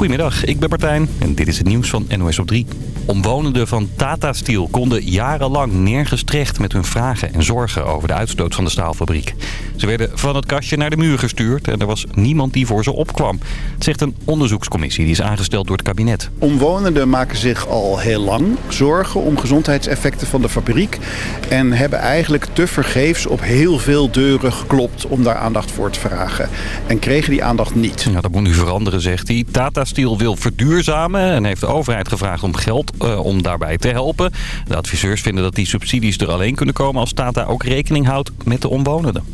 Goedemiddag, ik ben Martijn en dit is het nieuws van NOS op 3. Omwonenden van Tata Steel konden jarenlang nergens terecht met hun vragen en zorgen over de uitstoot van de staalfabriek. Ze werden van het kastje naar de muur gestuurd en er was niemand die voor ze opkwam. Het zegt een onderzoekscommissie die is aangesteld door het kabinet. Omwonenden maken zich al heel lang zorgen om gezondheidseffecten van de fabriek. En hebben eigenlijk te vergeefs op heel veel deuren geklopt om daar aandacht voor te vragen. En kregen die aandacht niet. Ja, dat moet nu veranderen, zegt hij. Tata Steel wil verduurzamen en heeft de overheid gevraagd om geld uh, om daarbij te helpen. De adviseurs vinden dat die subsidies er alleen kunnen komen als Tata ook rekening houdt met de omwonenden.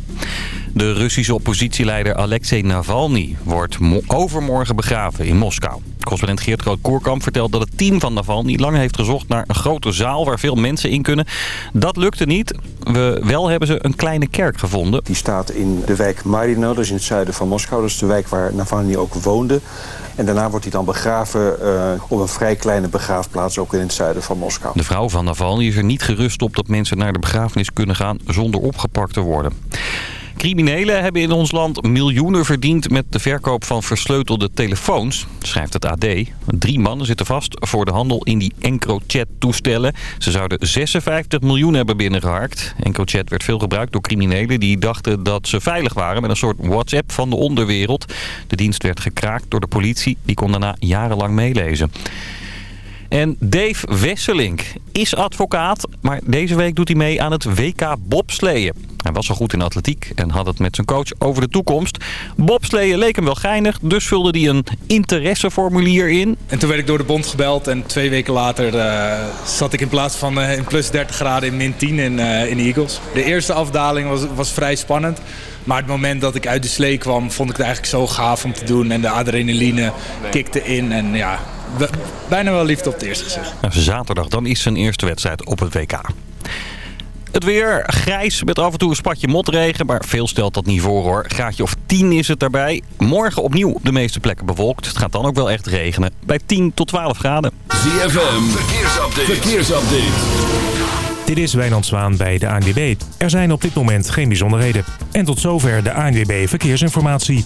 De Russische oppositieleider Alexei Navalny wordt overmorgen begraven in Moskou. Correspondent Geert Groot-Koerkamp vertelt dat het team van Navalny lang heeft gezocht naar een grote zaal waar veel mensen in kunnen. Dat lukte niet. We, wel hebben ze een kleine kerk gevonden. Die staat in de wijk Marino, dus in het zuiden van Moskou. Dat is de wijk waar Navalny ook woonde. En daarna wordt hij dan begraven uh, op een vrij kleine begraafplaats, ook in het zuiden van Moskou. De vrouw van Navalny is er niet gerust op dat mensen naar de begrafenis kunnen gaan zonder opgepakt te worden. Criminelen hebben in ons land miljoenen verdiend met de verkoop van versleutelde telefoons, schrijft het AD. Drie mannen zitten vast voor de handel in die EncroChat-toestellen. Ze zouden 56 miljoen hebben binnengeharkt. EncroChat werd veel gebruikt door criminelen die dachten dat ze veilig waren met een soort WhatsApp van de onderwereld. De dienst werd gekraakt door de politie, die kon daarna jarenlang meelezen. En Dave Wesselink is advocaat, maar deze week doet hij mee aan het WK bobsleeën. Hij was al goed in atletiek en had het met zijn coach over de toekomst. Bobsleeën leek hem wel geinig, dus vulde hij een interesseformulier in. En toen werd ik door de bond gebeld en twee weken later uh, zat ik in plaats van uh, in plus 30 graden in min 10 in, uh, in Eagles. De eerste afdaling was, was vrij spannend. Maar het moment dat ik uit de slee kwam, vond ik het eigenlijk zo gaaf om te doen. En de adrenaline kikte in en ja, bijna wel liefde op het eerste gezicht. Zaterdag, dan is zijn eerste wedstrijd op het WK. Het weer grijs met af en toe een spatje motregen, maar veel stelt dat niet voor hoor. Graadje of 10 is het daarbij. Morgen opnieuw de meeste plekken bewolkt. Het gaat dan ook wel echt regenen bij 10 tot 12 graden. ZFM, verkeersupdate. verkeersupdate. Dit is Wijnand Zwaan bij de ANWB. Er zijn op dit moment geen bijzonderheden. En tot zover de ANWB Verkeersinformatie.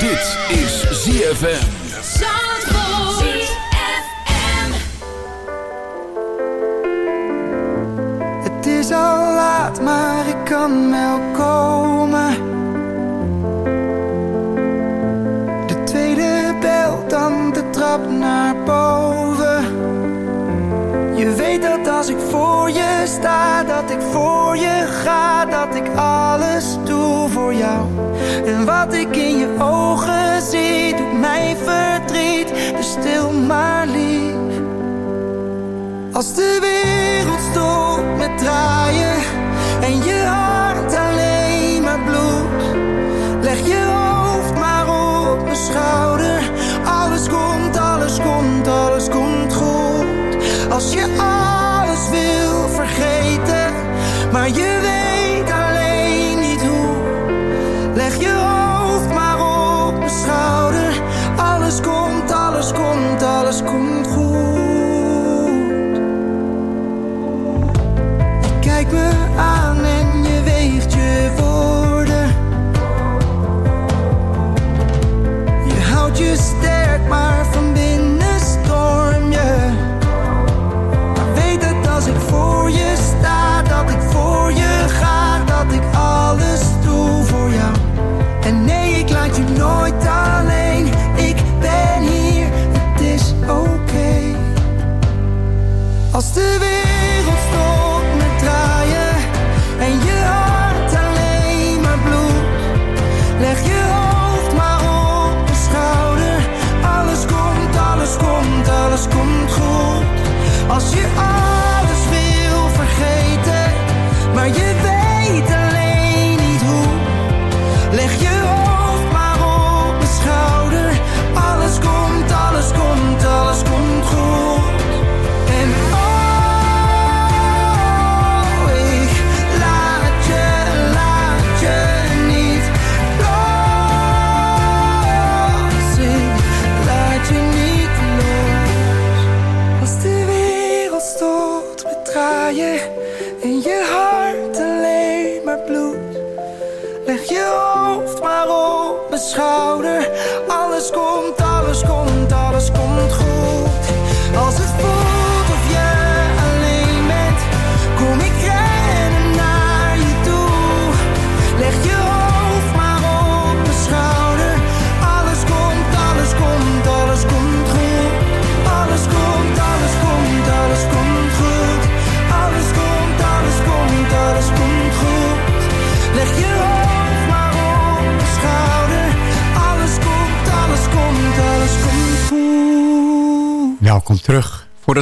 Dit is ZFM. Het is al laat, maar ik kan wel komen. De tweede bel, dan de trap naar boven. Je weet dat als ik voor je sta, dat ik voor je ga, dat ik alles doe voor jou. En wat ik in je ogen zie, doet mij verdriet, dus stil maar lief. Als de wereld stopt met draaien en je hart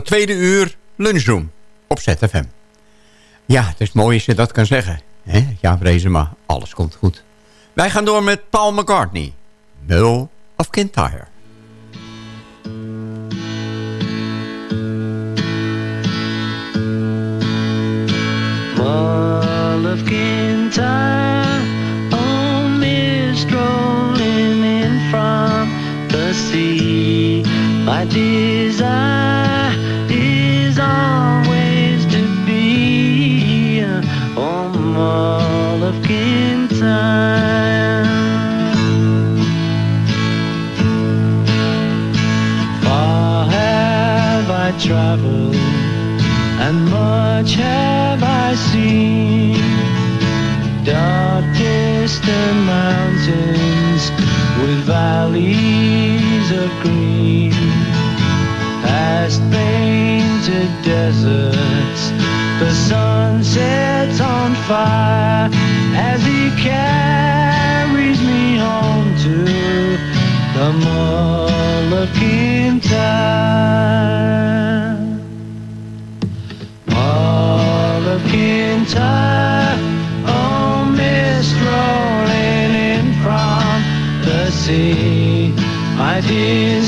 tweede uur lunchroom op ZFM. Ja, het is mooi als je dat kan zeggen. Hè? Ja, vrezen maar, alles komt goed. Wij gaan door met Paul McCartney, Mull of Kintyre. Mull of Kintyre, oh mist rolling in from the sea, my desire. traveled and much have I seen. Dark distant mountains with valleys of green, past painted deserts. The sun sets on fire as he carries me home to the Moloch in. My tears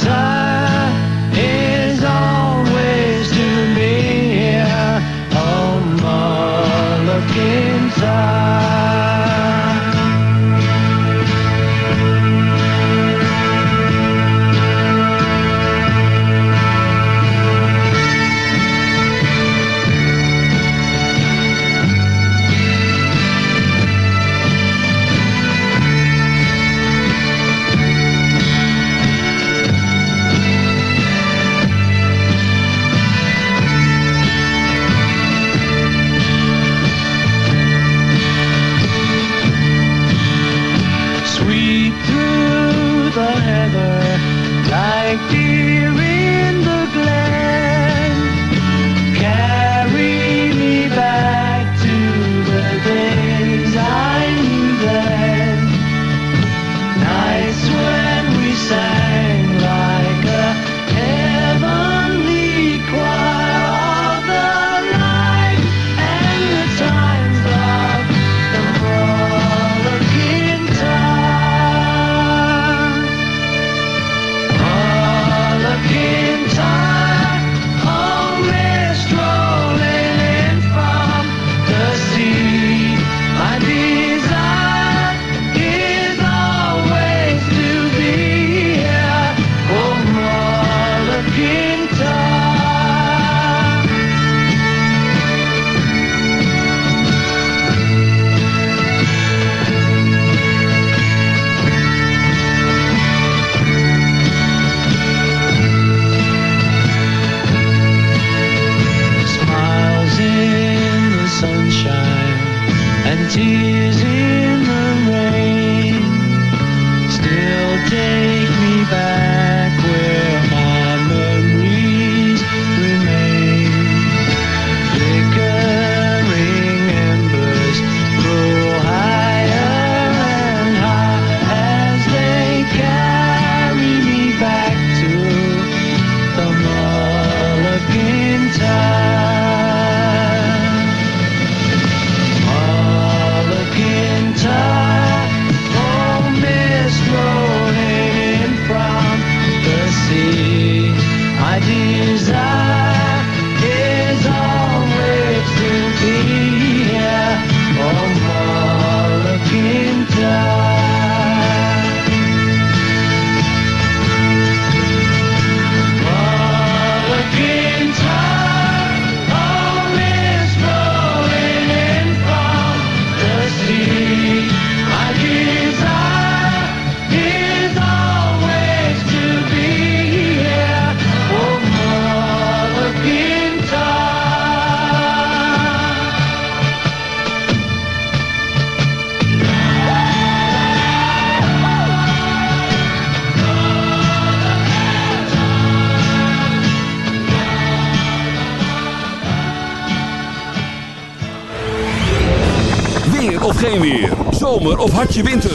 Zomer of hartje winter.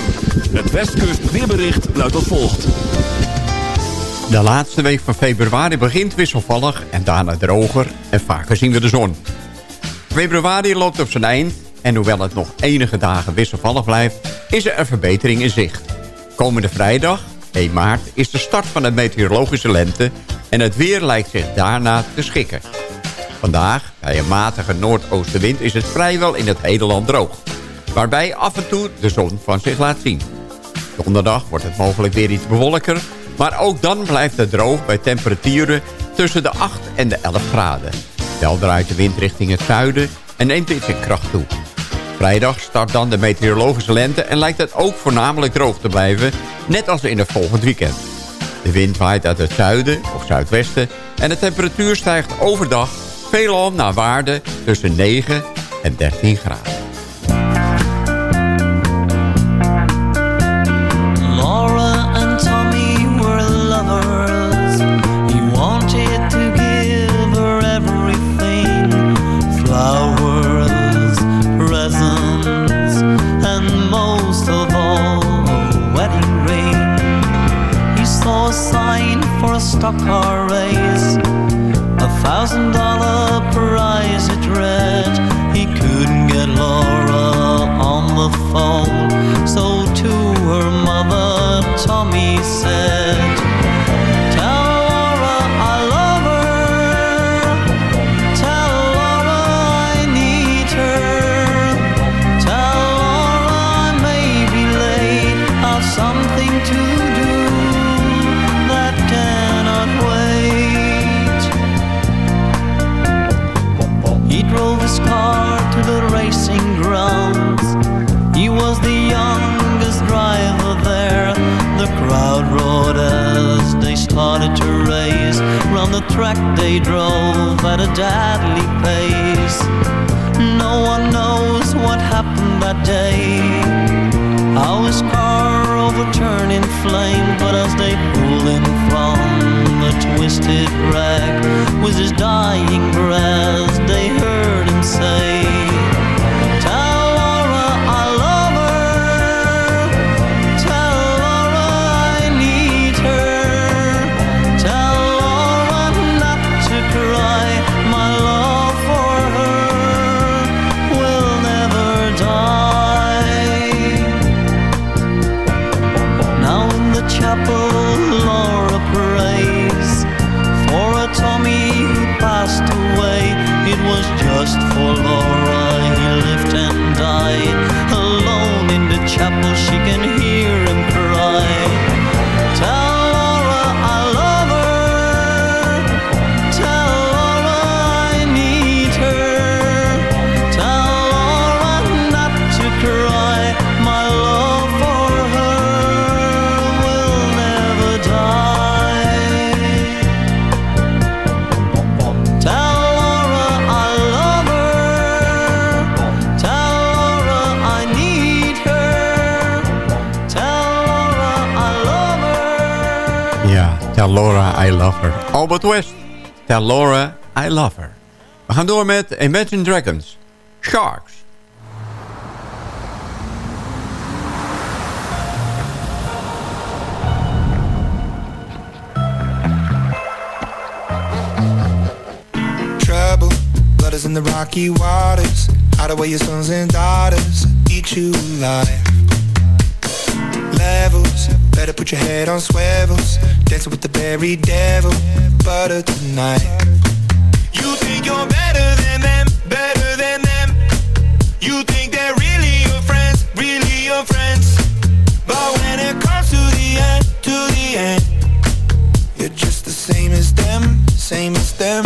Het Westkust weerbericht luidt als volgt. De laatste week van februari begint wisselvallig en daarna droger en vaker zien we de zon. Februari loopt op zijn eind en hoewel het nog enige dagen wisselvallig blijft, is er een verbetering in zicht. Komende vrijdag, 1 maart, is de start van de meteorologische lente en het weer lijkt zich daarna te schikken. Vandaag, bij een matige noordoostenwind, is het vrijwel in het hele land droog. Waarbij af en toe de zon van zich laat zien. Donderdag wordt het mogelijk weer iets bewolker. Maar ook dan blijft het droog bij temperaturen tussen de 8 en de 11 graden. Wel draait de wind richting het zuiden en neemt in zijn kracht toe. Vrijdag start dan de meteorologische lente en lijkt het ook voornamelijk droog te blijven, net als in het volgend weekend. De wind waait uit het zuiden of zuidwesten en de temperatuur stijgt overdag veelal naar waarde tussen 9 en 13 graden. stop track they drove at a deadly pace. No one knows what happened that day. How his car overturned in flame, but as they pulled him from the twisted wreck, with his dying breath, they heard him say, Laura I Love Her. Albert West. Tell Laura I Love Her. We gaan door met Imagine Dragons. Sharks. trouble. In the rocky waters. Hide away your sons and daughters. Eat you alive. Levels, better put your head on swivels. Dancing with the very devil. Butter tonight. You think you're better than them, better than them. You think they're really your friends, really your friends. But when it comes to the end, to the end, you're just the same as them, same as them.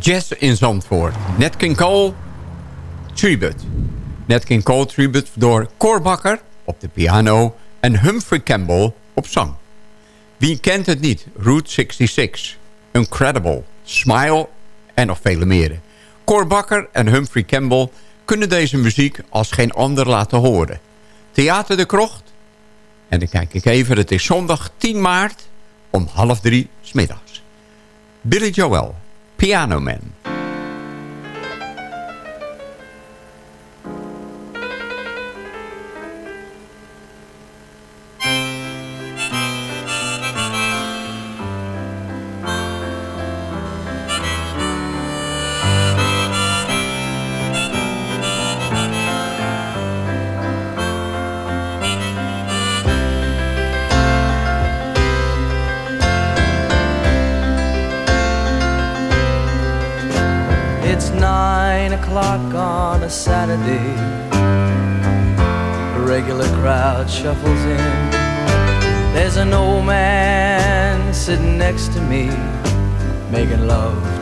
Jazz in Zandvoort. Net King Cole Tribute. Net King Cole Tribute door Korbakker op de piano... en Humphrey Campbell op zang. Wie kent het niet? Route 66, Incredible, Smile en nog vele meer. Korbakker en Humphrey Campbell kunnen deze muziek als geen ander laten horen. Theater de Krocht. En dan kijk ik even, het is zondag 10 maart om half drie smiddags. Billy Joel, Piano Men.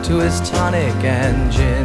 to his tonic engine.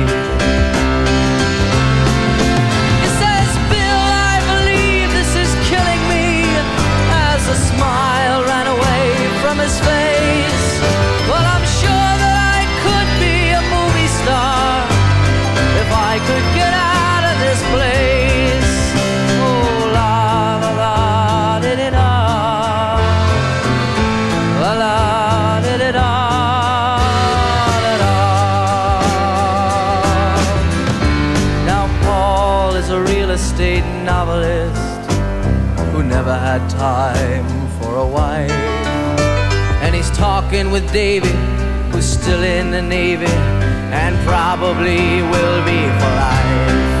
With Davy, who's still in the Navy and probably will be for life.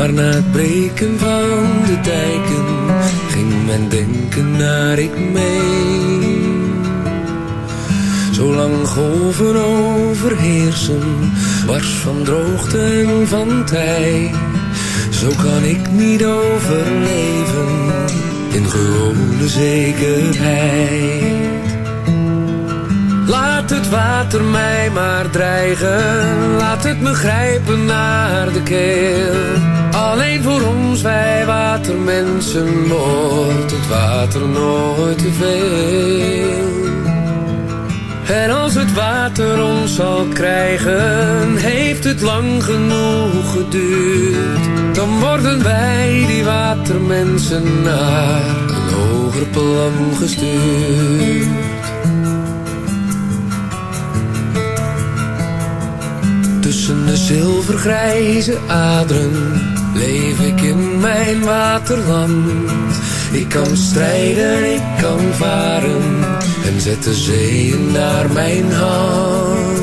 Maar na het breken van de dijken ging mijn denken naar ik mee. Zolang golven overheersen, wars van droogte en van tij. Zo kan ik niet overleven in gewone zekerheid. Laat het water mij maar dreigen, laat het me grijpen naar de keel. Alleen voor ons, wij watermensen, wordt het water nooit te veel. En als het water ons zal krijgen, heeft het lang genoeg geduurd. Dan worden wij, die watermensen, naar een hoger plan gestuurd. Tussen de zilvergrijze aderen leef ik in mijn waterland. Ik kan strijden, ik kan varen en zet de zeeën naar mijn hand.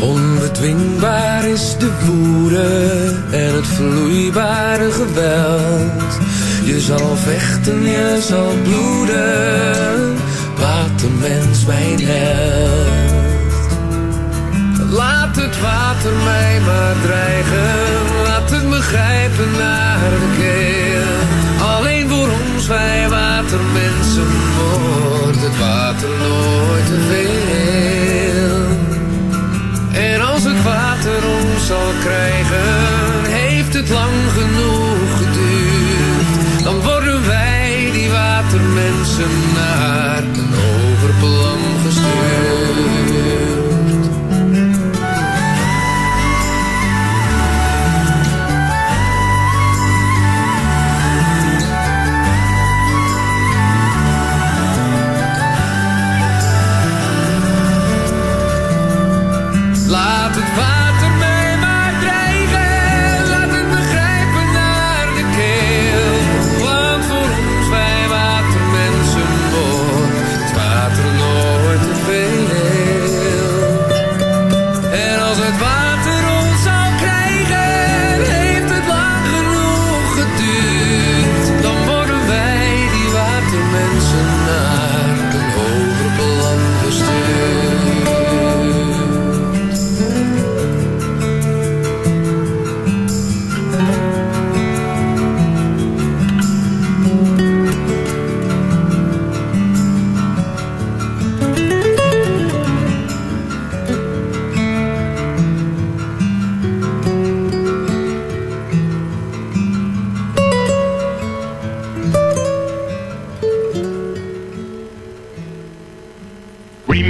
Onbedwingbaar is de woede en het vloeibare geweld. Je zal vechten, je zal bloeden, watermens mijn held. Laat het water mij maar dreigen, laat grijpen naar de keel. Alleen voor ons, wij watermensen, wordt het water nooit te veel. En als het water ons zal krijgen, heeft het lang genoeg geduurd. Dan worden wij, die watermensen,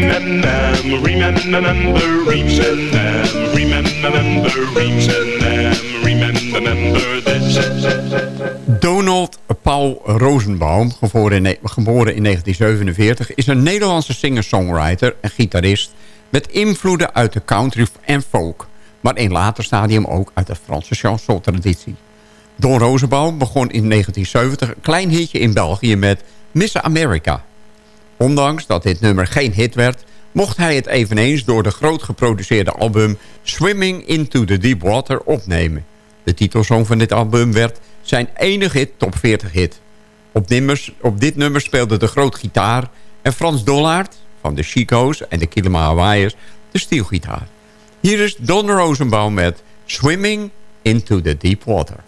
remember, remember, remember, remember this. Donald Paul Rosenbaum, geboren in, geboren in 1947... is een Nederlandse singer-songwriter en gitarist... met invloeden uit de country en folk... maar in later stadium ook uit de Franse chanson-traditie. Don Rosenbaum begon in 1970 een klein hitje in België met Miss America. Ondanks dat dit nummer geen hit werd... mocht hij het eveneens door de groot geproduceerde album... Swimming into the Deep Water opnemen. De titelsong van dit album werd zijn enige hit, top 40 hit. Op, op dit nummer speelde de groot gitaar... en Frans Dollaert van de Chico's en de Kilima Hawaii's de stielgitaar. Hier is Don Rosenbaum met Swimming into the Deep Water.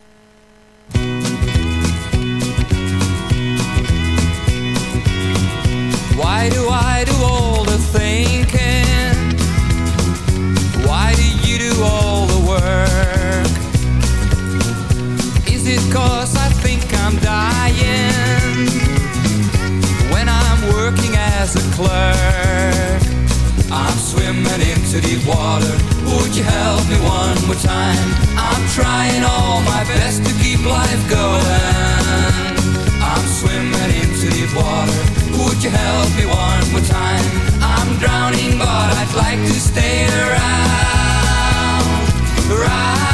Like to stay around, around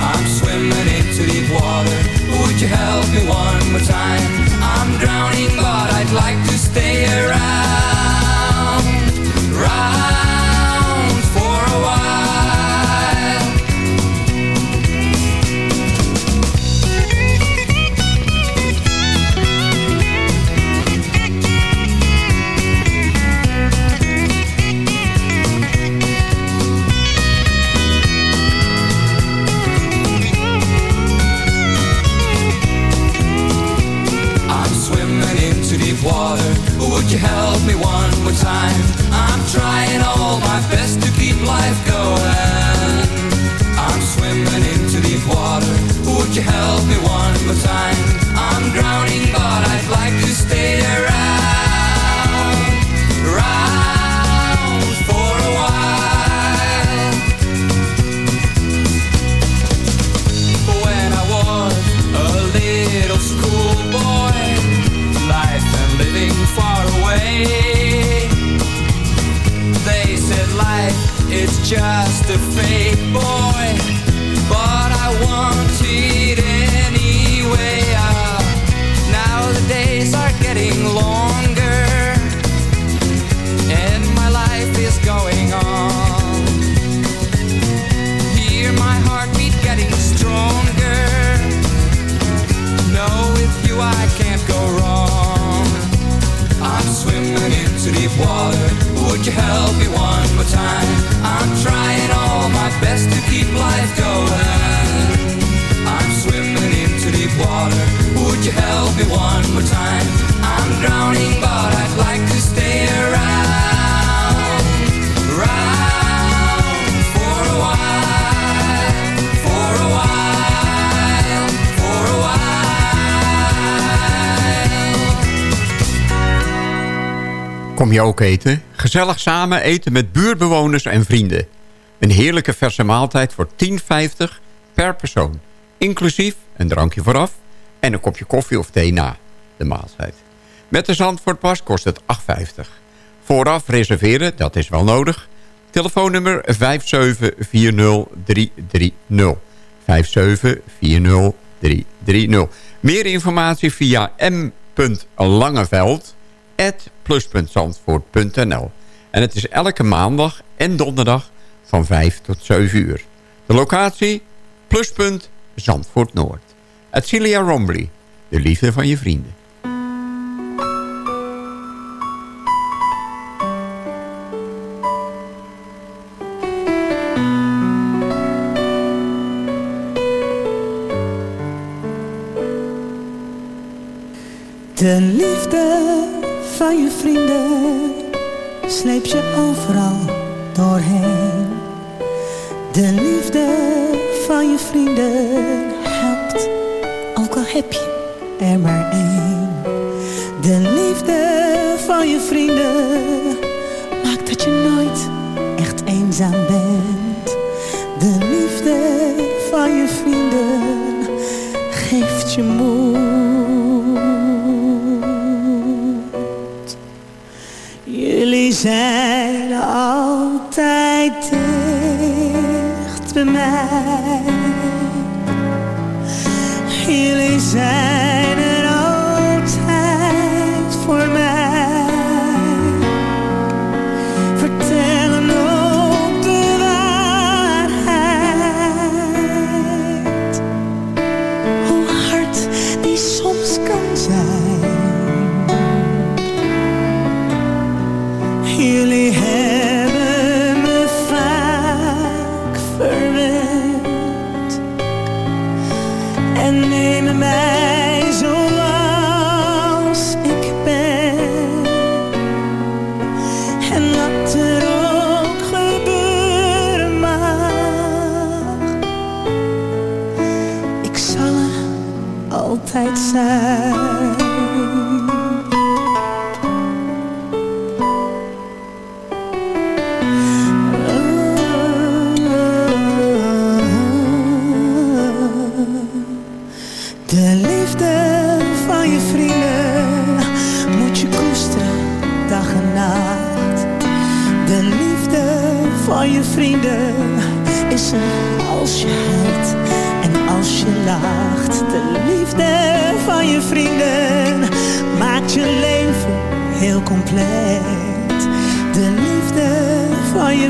I'm swimming into deep water. Would you help me one more time? I'm drowning, but I'd like to stay around, around deep water. Would you help me one more time? I'm trying all my best to keep life going. I'm swimming into deep water. Would you help me one more time? I'm drowning, but Kom je ook eten? Gezellig samen eten met buurtbewoners en vrienden. Een heerlijke verse maaltijd voor 10,50 per persoon. Inclusief een drankje vooraf en een kopje koffie of thee na de maaltijd. Met de Zandvoortpas kost het 8,50. Vooraf reserveren, dat is wel nodig. Telefoonnummer 5740330. 5740330. Meer informatie via m.langeveld @pluspuntzandvoort.nl. En het is elke maandag en donderdag van 5 tot 7 uur. De locatie pluspunt Zandvoort Noord. Celia Rombly, de liefde van je vrienden. De liefde van je vrienden sleep je overal doorheen. De liefde van je vrienden helpt, ook al heb je er maar één. De liefde van je vrienden maakt dat je nooit echt eenzaam bent. De liefde van je vrienden geeft je moed. zijn altijd dicht bij mij. Jullie zijn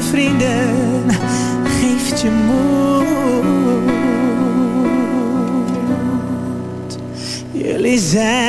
vrienden geeft je moed. Jullie zijn.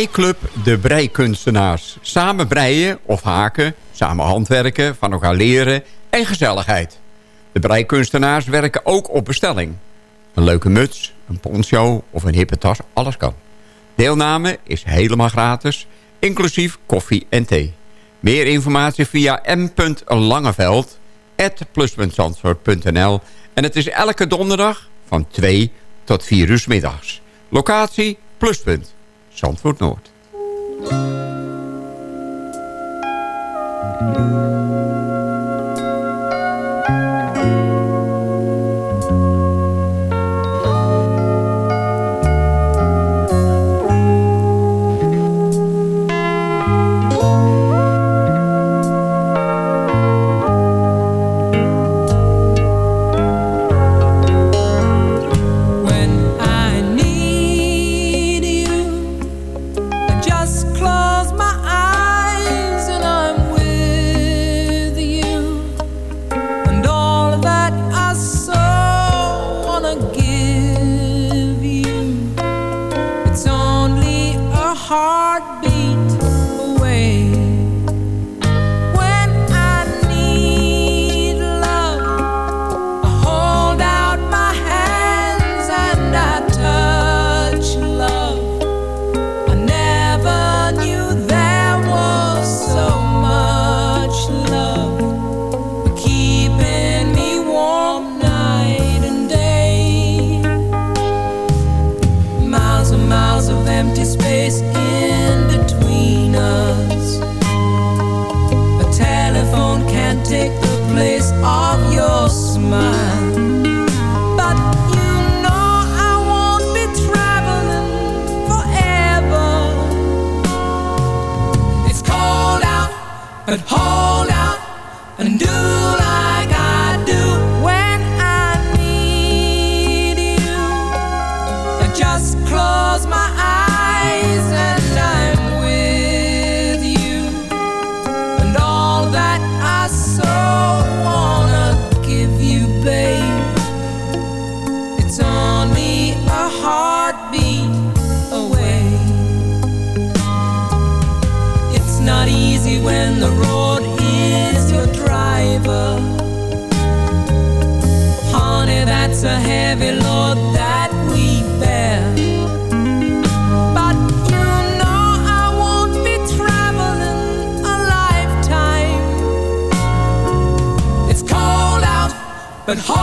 Breiklub De Breikunstenaars. Samen breien of haken, samen handwerken, van elkaar leren en gezelligheid. De breikunstenaars werken ook op bestelling. Een leuke muts, een poncho of een hippe tas, alles kan. Deelname is helemaal gratis, inclusief koffie en thee. Meer informatie via m.langeveld pluspuntzandvoort.nl en het is elke donderdag van 2 tot 4 uur middags. Locatie Pluspunt, Zandvoort Noord. But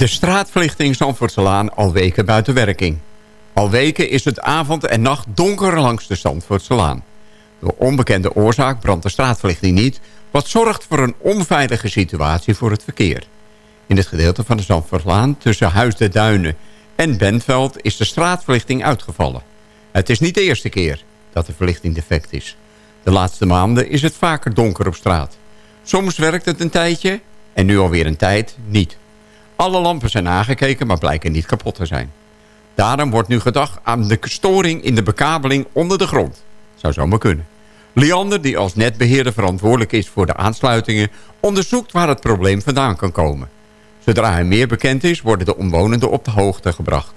De straatverlichting Zandvoortselaan al weken buiten werking. Al weken is het avond en nacht donker langs de Zandvoortselaan. Door onbekende oorzaak brandt de straatverlichting niet... wat zorgt voor een onveilige situatie voor het verkeer. In het gedeelte van de Zandvoortlaan tussen Huis de Duinen en Bentveld... is de straatverlichting uitgevallen. Het is niet de eerste keer dat de verlichting defect is. De laatste maanden is het vaker donker op straat. Soms werkt het een tijdje en nu alweer een tijd niet. Alle lampen zijn aangekeken, maar blijken niet kapot te zijn. Daarom wordt nu gedacht aan de storing in de bekabeling onder de grond. Zou zomaar kunnen. Liander, die als netbeheerder verantwoordelijk is voor de aansluitingen... onderzoekt waar het probleem vandaan kan komen. Zodra hij meer bekend is, worden de omwonenden op de hoogte gebracht.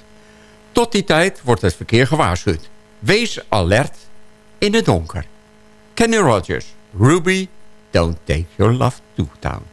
Tot die tijd wordt het verkeer gewaarschuwd. Wees alert in het donker. Kenny Rogers, Ruby, don't take your love to town.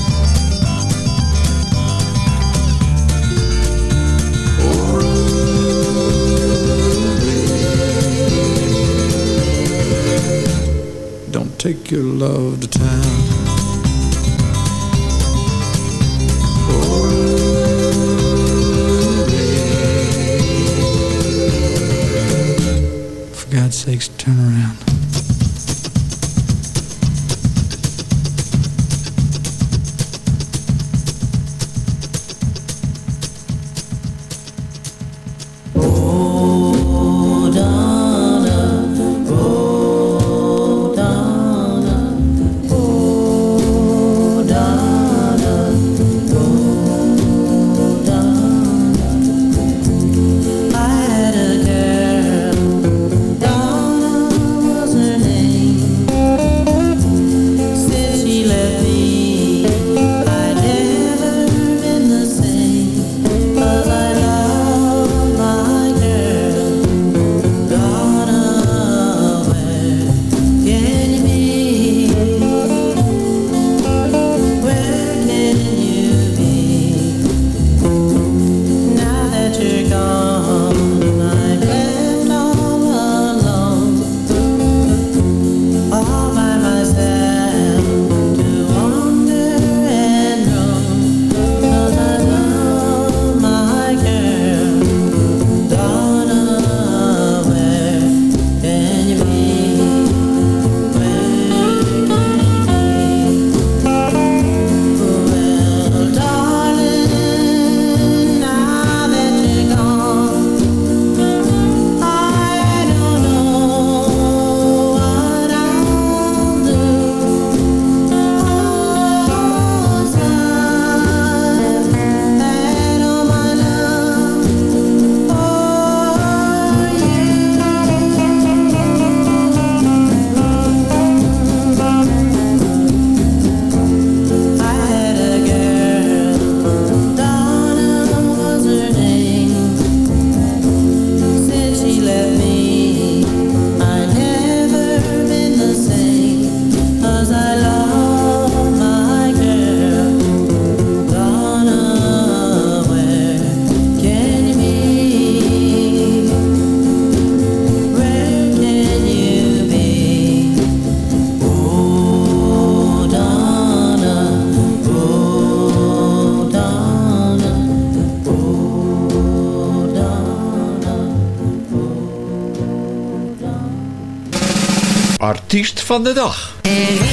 Take your love to town. Artiest van de dag. Er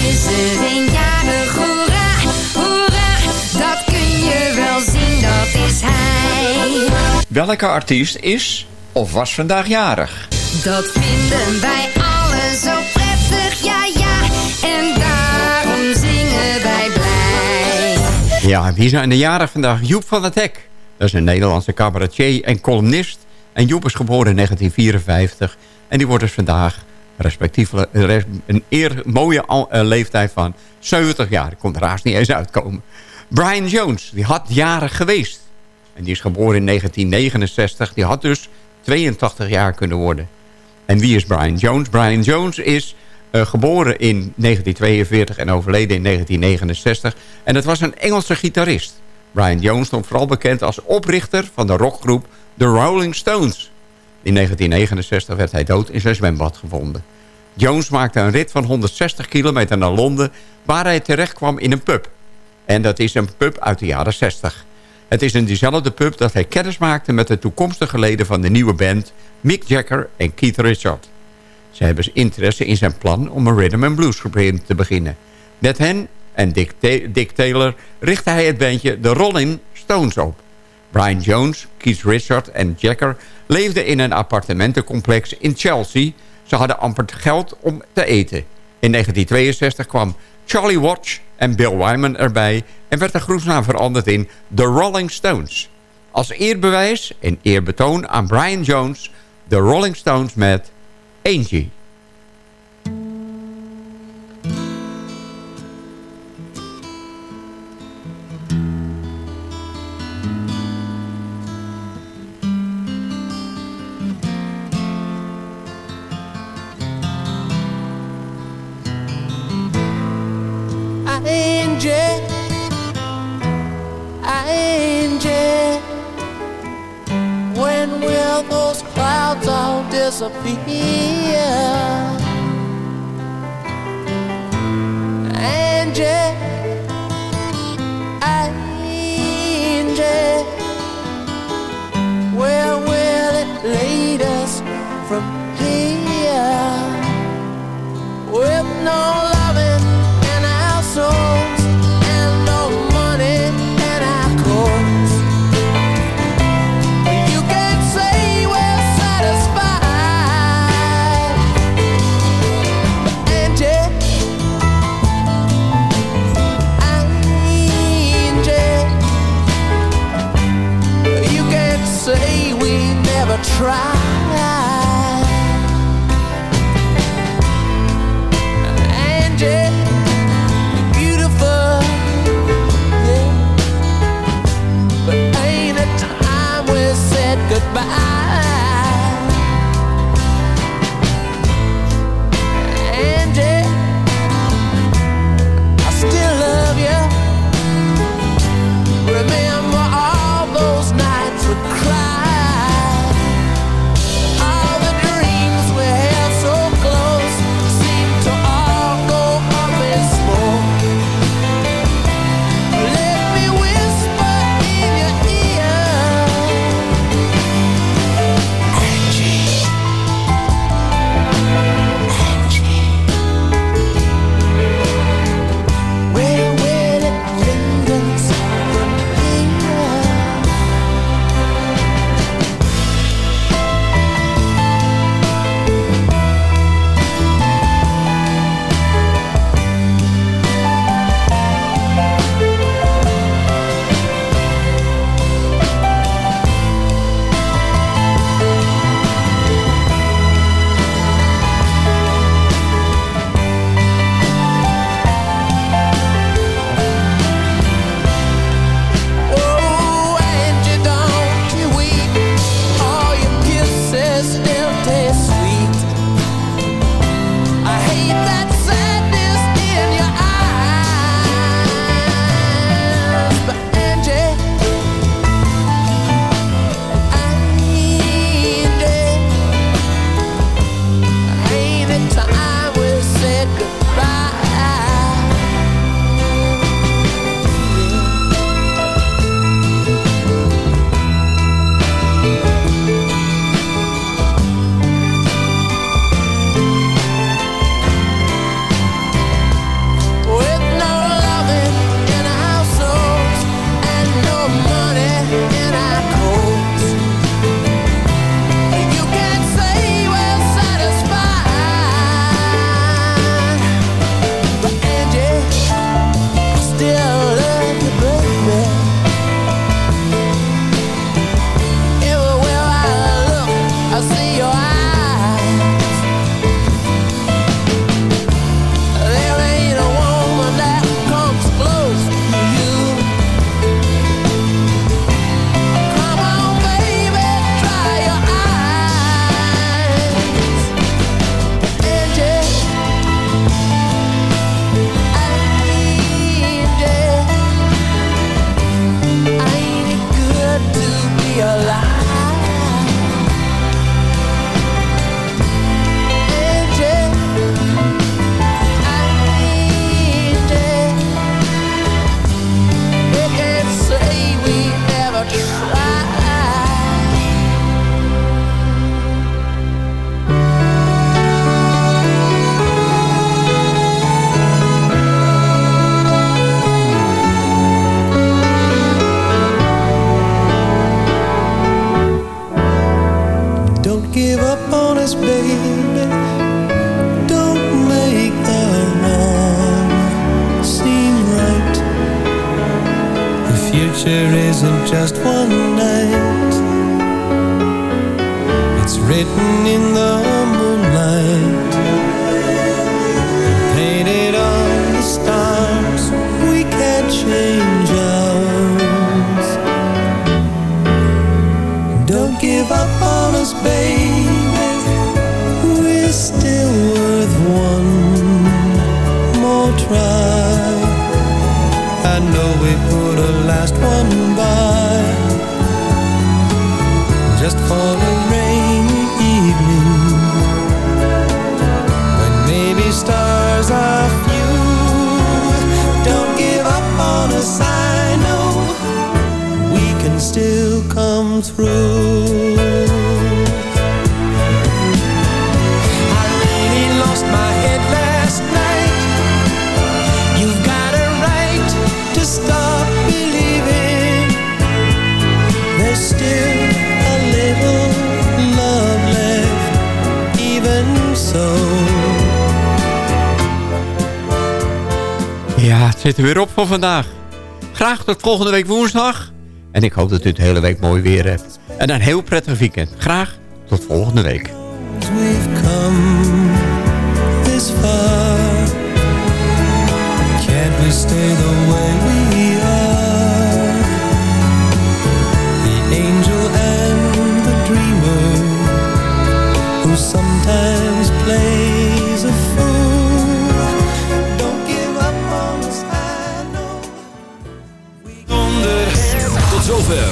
is er een jarig, hoera, hoera, dat kun je wel zien, dat is hij. Welke artiest is of was vandaag jarig? Dat vinden wij allen zo prettig, ja ja, en daarom zingen wij blij. Ja, wie zijn de jarig vandaag? Joep van het Hek. Dat is een Nederlandse cabaretier en columnist. En Joep is geboren in 1954. En die wordt dus vandaag respectievelijk res- een eer, mooie eh, leeftijd van 70 jaar. Die komt er haast niet eens uitkomen. Brian Jones, die had jarig geweest. En die is geboren in 1969. Die had dus 82 jaar kunnen worden. En wie is Brian Jones? Brian Jones is eh, geboren in 1942 en overleden in 1969. En dat was een Engelse gitarist. Brian Jones stond vooral bekend als oprichter van de rockgroep The Rolling Stones. In 1969 werd hij dood in zijn zwembad gevonden. Jones maakte een rit van 160 kilometer naar Londen... waar hij terecht kwam in een pub. En dat is een pub uit de jaren 60. Het is in diezelfde pub dat hij kennis maakte... met de toekomstige leden van de nieuwe band... Mick Jagger en Keith Richard. Ze hebben interesse in zijn plan om een rhythm and blues in te beginnen. Met hen en Dick Taylor richtte hij het bandje The Rolling Stones op. Brian Jones, Keith Richard en Jagger leefden in een appartementencomplex in Chelsea. Ze hadden amper geld om te eten. In 1962 kwam Charlie Watts en Bill Wyman erbij... en werd de groepsnaam veranderd in The Rolling Stones. Als eerbewijs en eerbetoon aan Brian Jones... The Rolling Stones met. Angie, philosophy. Graag tot volgende week woensdag. En ik hoop dat u het hele week mooi weer hebt. En een heel prettig weekend. Graag tot volgende week.